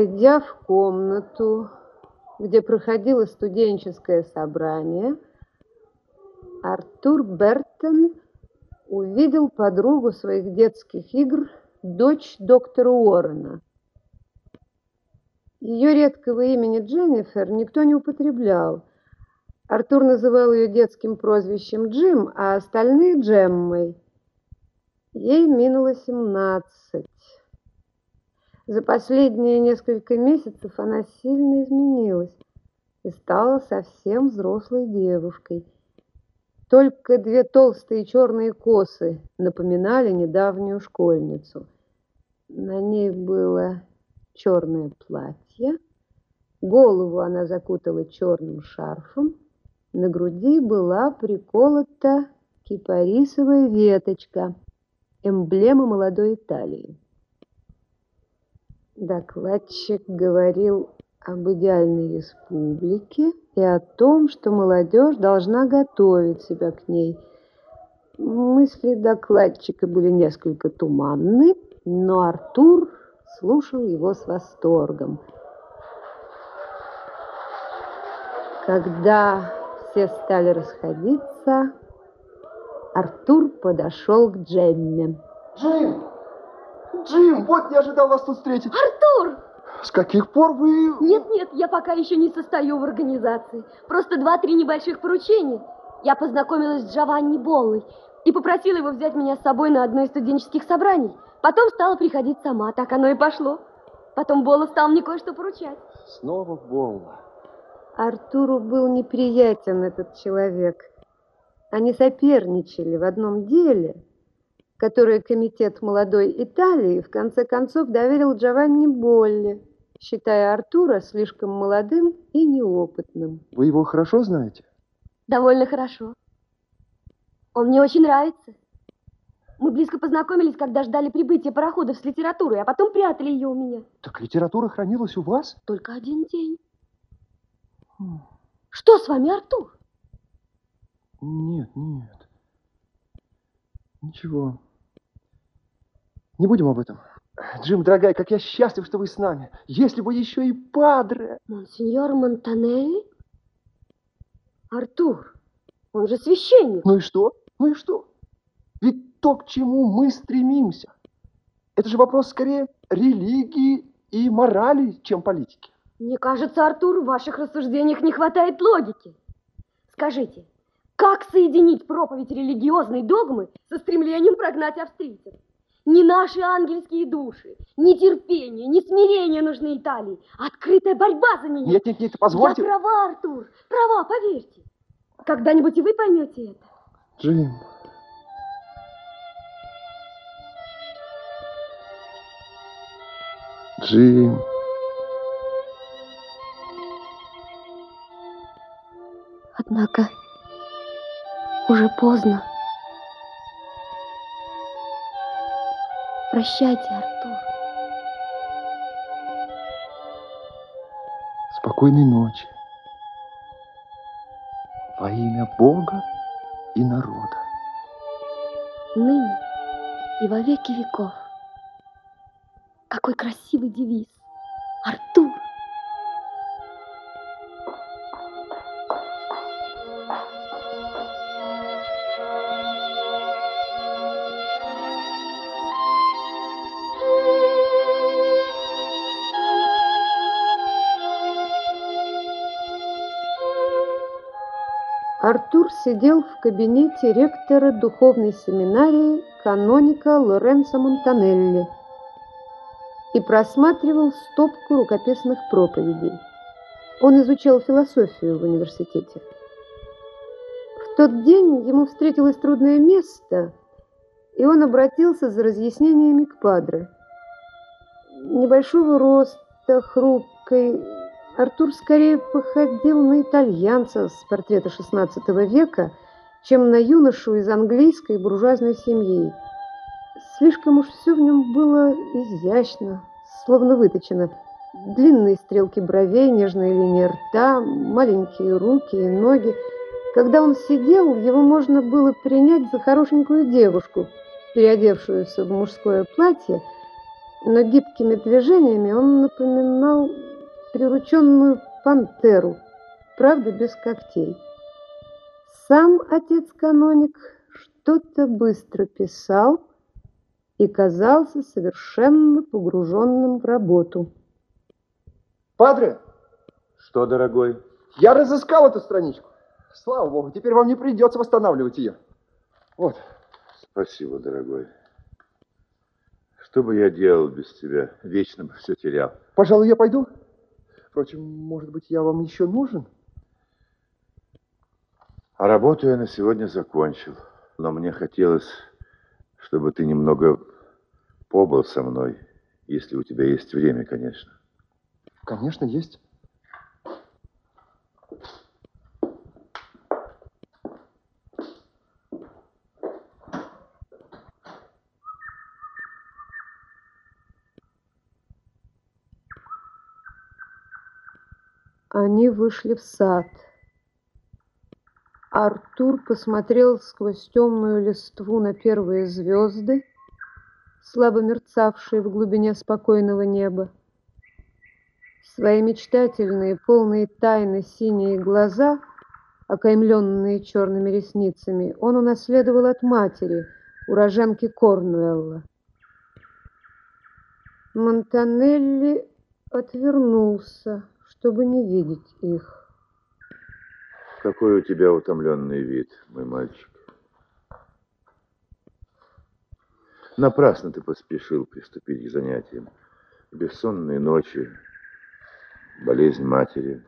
Войдя в комнату, где проходило студенческое собрание, Артур Бертон увидел подругу своих детских игр, дочь доктора Уоррена. Ее редкого имени Дженнифер никто не употреблял. Артур называл ее детским прозвищем Джим, а остальные Джеммой. Ей минуло семнадцать. За последние несколько месяцев она сильно изменилась и стала совсем взрослой девушкой. Только две толстые черные косы напоминали недавнюю школьницу. На ней было черное платье, голову она закутала черным шарфом, на груди была приколота кипарисовая веточка, эмблема молодой Италии. Докладчик говорил об идеальной республике и о том, что молодежь должна готовить себя к ней. Мысли докладчика были несколько туманны, но Артур слушал его с восторгом. Когда все стали расходиться, Артур подошел к Джемме. Джим! Джим, вот не ожидал вас тут встретить. Артур! С каких пор вы... Нет-нет, я пока еще не состою в организации. Просто два-три небольших поручения. Я познакомилась с Джованни Боллой и попросила его взять меня с собой на одно из студенческих собраний. Потом стала приходить сама, так оно и пошло. Потом Болла стал мне кое-что поручать. Снова Болла. Артуру был неприятен этот человек. Они соперничали в одном деле – которое комитет молодой Италии в конце концов доверил Джованни Болли, считая Артура слишком молодым и неопытным. Вы его хорошо знаете? Довольно хорошо. Он мне очень нравится. Мы близко познакомились, когда ждали прибытия пароходов с литературой, а потом прятали ее у меня. Так литература хранилась у вас? Только один день. Хм. Что с вами, Артур? Нет, нет. Ничего. Не будем об этом. Джим, дорогая, как я счастлив, что вы с нами. Если бы еще и Падре. Монсеньор Монтанелли? Артур, он же священник. Ну и что? Ну и что? Ведь то, к чему мы стремимся, это же вопрос скорее религии и морали, чем политики. Мне кажется, Артур, в ваших рассуждениях не хватает логики. Скажите, как соединить проповедь религиозной догмы со стремлением прогнать австрийцев? Не наши ангельские души, не терпение, не смирение нужны Италии, а открытая борьба за нее. Нет, нет, нет, позвольте. Я права, Артур, права, поверьте. Когда-нибудь и вы поймете это. Джим. Джим. Однако уже поздно. Прощайте, Артур. Спокойной ночи. Во имя Бога и народа. Ныне и во веки веков. Какой красивый девиз. Артур. Артур сидел в кабинете ректора духовной семинарии каноника Лоренцо Монтанелли и просматривал стопку рукописных проповедей. Он изучал философию в университете. В тот день ему встретилось трудное место, и он обратился за разъяснениями к падре. Небольшого роста, хрупкой, Артур скорее походил на итальянца с портрета XVI века, чем на юношу из английской буржуазной семьи. Слишком уж все в нем было изящно, словно выточено. Длинные стрелки бровей, нежная линия рта, маленькие руки и ноги. Когда он сидел, его можно было принять за хорошенькую девушку, переодевшуюся в мужское платье, но гибкими движениями он напоминал прирученную пантеру, правда, без когтей. Сам отец-каноник что-то быстро писал и казался совершенно погруженным в работу. Падре, Что, дорогой? я разыскал эту страничку. Слава богу, теперь вам не придется восстанавливать ее. Вот. Спасибо, дорогой. Что бы я делал без тебя? Вечно бы все терял. Пожалуй, я пойду. Впрочем, может быть, я вам еще нужен? А работу я на сегодня закончил. Но мне хотелось, чтобы ты немного побыл со мной, если у тебя есть время, конечно. Конечно, есть. Они вышли в сад. Артур посмотрел сквозь темную листву на первые звезды, слабо мерцавшие в глубине спокойного неба. Свои мечтательные, полные тайны синие глаза, окаймленные черными ресницами, он унаследовал от матери, уроженки Корнуэлла. Монтанелли отвернулся, чтобы не видеть их. Какой у тебя утомленный вид, мой мальчик. Напрасно ты поспешил приступить к занятиям. Бессонные ночи, болезнь матери,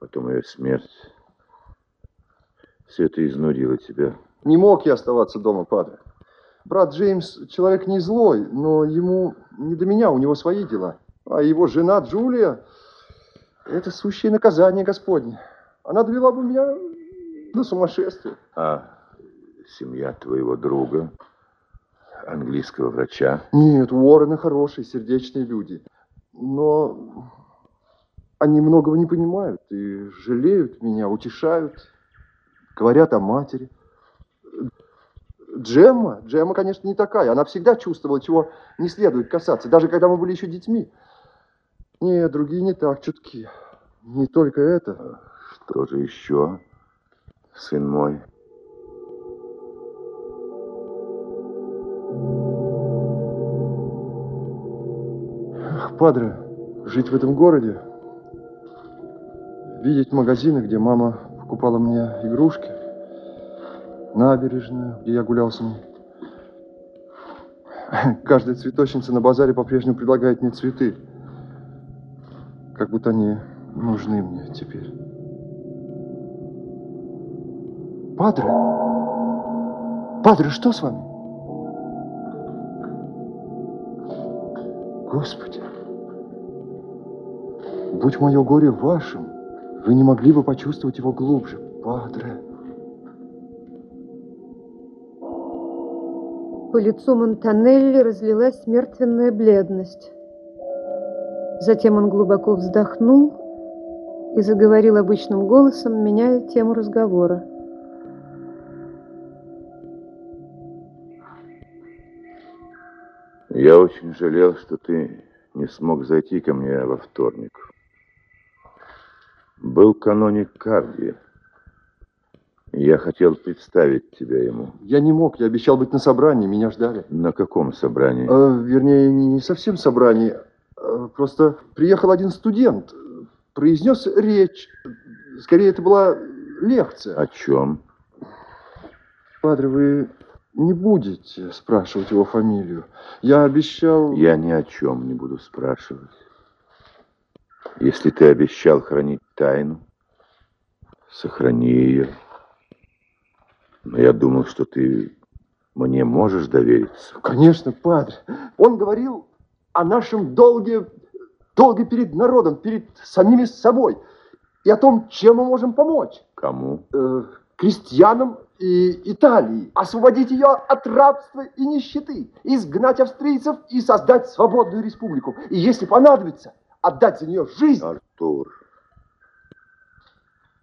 потом ее смерть. Все это изнудило тебя. Не мог я оставаться дома, падре. Брат Джеймс человек не злой, но ему не до меня, у него свои дела. А его жена Джулия – это сущее наказание Господне. Она довела бы меня до сумасшествия. А семья твоего друга, английского врача, Нет, Уоррены хорошие, сердечные люди. Но они многого не понимают и жалеют меня, утешают, говорят о матери. Джемма, Джемма, конечно, не такая. Она всегда чувствовала, чего не следует касаться, даже когда мы были еще детьми. Нет, другие не так чутки. Не только это. Что же еще, сын мой? Ах, Падре, жить в этом городе, видеть магазины, где мама покупала мне игрушки, набережную, где я гулял с ней. Каждая цветочница на базаре по-прежнему предлагает мне цветы, как будто они нужны мне теперь. Падре, Падре, что с вами? Господи, будь мое горе вашим, вы не могли бы почувствовать его глубже, Падре. По лицу Монтанелли разлилась мертвенная бледность. Затем он глубоко вздохнул и заговорил обычным голосом, меняя тему разговора. Я очень жалел, что ты не смог зайти ко мне во вторник. Был каноник Карди. Я хотел представить тебя ему. Я не мог, я обещал быть на собрании, меня ждали. На каком собрании? Э, вернее, не совсем собрании. Э, Просто приехал один студент, произнес речь. Скорее, это была лекция. О чем? Падре, вы не будете спрашивать его фамилию. Я обещал... Я ни о чем не буду спрашивать. Если ты обещал хранить тайну, сохрани ее. Но я думал, что ты мне можешь довериться. Конечно, падре. Он говорил о нашем долге, долге перед народом, перед самими собой. И о том, чем мы можем помочь. Кому? Э, крестьянам и Италии. Освободить ее от рабства и нищеты. Изгнать австрийцев и создать свободную республику. И если понадобится, отдать за нее жизнь. Артур,